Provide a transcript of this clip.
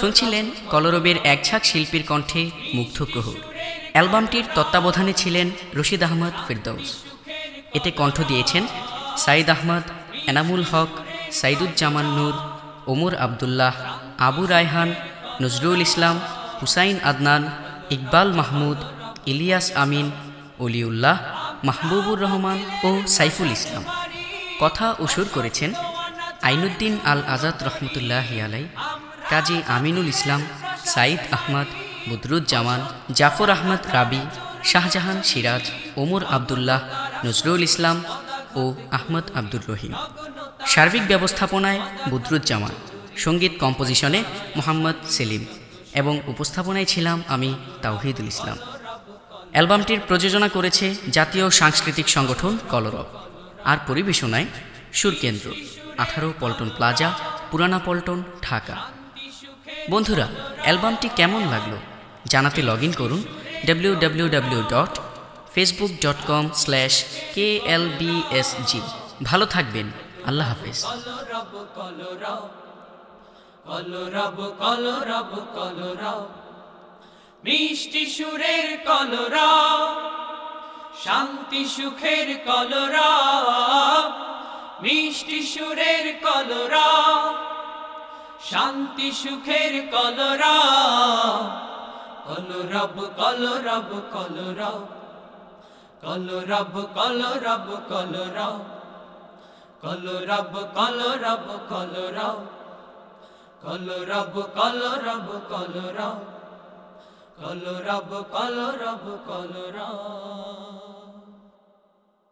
শুনছিলেন কলরবের এক ঝাঁক শিল্পীর কণ্ঠে মুগ্ধ প্রহর। অ্যালবামটির তত্ত্বাবধানে ছিলেন রশিদ আহমদ ফিরদৌস। এতে কণ্ঠ দিয়েছেন সাইদ আহমদ, এনামুল হক, সাইদুজ্জামান নূর, ওমর আবদুল্লাহ, আবু রায়হান, নজরুল ইসলাম, হুসাইন আদনান, ইকবাল মাহমুদ, ইলিয়াস আমিন, অলিউল্লাহ, মাহবুবুর রহমান ও সাইফুল ইসলাম। কথা ও সুর করেছেন আইনুদ্দিন আল আজাদ রহমতুল্লাহ আলাই, কাজী আমিনুল ইসলাম, সাইদ আহমদ, বদরুজ্জামান, জাফর আহমদ রাবি, শাহজাহান সিরাজ, ওমর আবদুল্লাহ, নজরুল ইসলাম ও আহমদ আব্দুর রহিম। সার্বিক ব্যবস্থাপনায় বদরুজ্জামান, সংগীত কম্পোজিশনে মোহাম্মদ সেলিম, এবং উপস্থাপনায় ছিলাম আমি তাওহিদুল ইসলাম। অ্যালবামটির প্রযোজনা করেছে জাতীয় সাংস্কৃতিক সংগঠন কলরব। আর পরিবেশনায় সুরকেন্দ্র, আঠারো পল্টন প্লাজা, পুরানা পল্টন, ঢাকা। বন্ধুরা, অ্যালবামটি কেমন লাগল জানাতে লগ ইন করুন W W dot Facebook dot com slash K L B S G ভালো থাকবেন, আল্লাহ হাফেজ। মিষ্টি সুরের কলো রব শান্তি সুখের কলো রব মিষ্টি সুরের কলো রব শান্তি সুখের কলো রব কলো রব কলো রব কলো রব কলো রব কলো রব কলো রব কলো রব